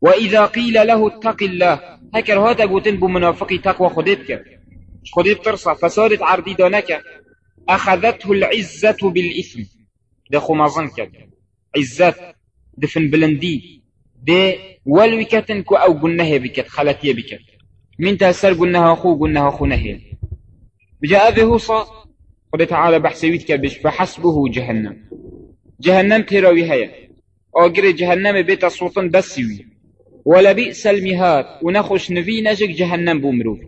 وإذا قيل له اتق الله هكر هاتا قوتن بمنافقي تقوى خديتك خديت ترصى فسادت عردي دانك أخذته العزة بالإثم. دخو مازنك عزت دفن بلندي. دي والوكتن كو أو قلناه بكت خلتيه بكت. من تأسر قلناها أخو قلناها أخو نهي. بجاء به صا قد تعالى بحسويتك بش فحسبه جهنم. جهنم تراوي هيا أجر جهنم بيت صوتا ولا بئس المهاد. ونخش نفي نجك جهنم بومروف.